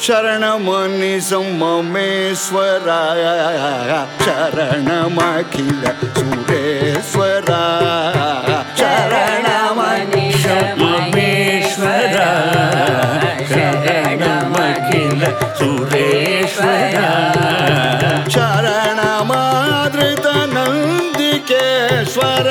शरणमनिसं ममेश्वरा शरणमखिल सुरेश्वरा शरणमनिष ममेश्वरा शरणमखिल सुरेश्वरा शरणमादृत नन्दिकेश्वर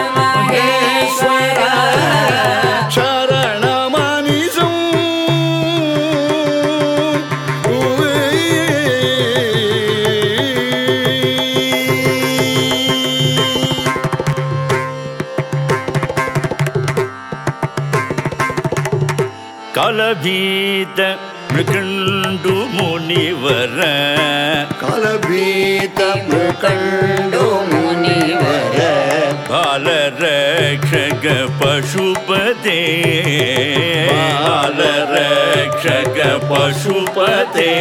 கலபீத மிருகண்டு முனிவர. கலபீத மிருகண்டு முனிவர. பாலரக்ஷக பசுபதே. பாலரக்ஷக பசுபதே.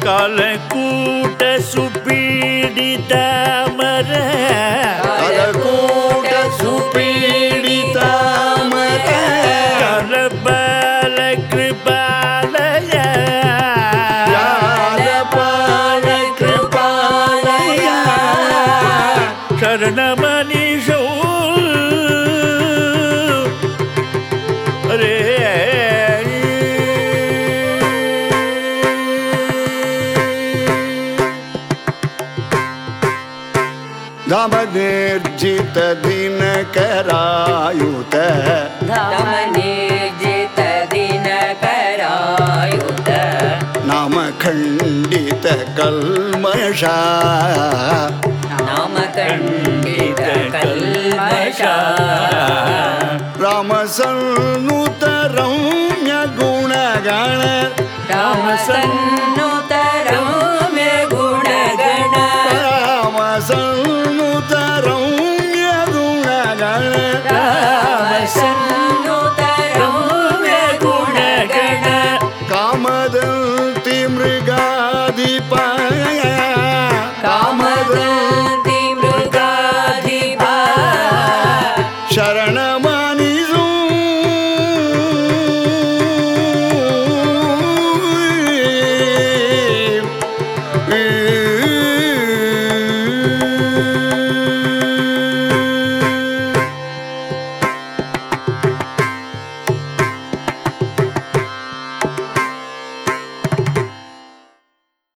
கலக்கூட்ட சுபீடித மர मनिर्जित दीन करायुतजित दीन करायुत नमखण्डित कलमषा नमखण्डित कलमशास य गुणगण राम सन्नु गुण गण शरण